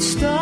stop.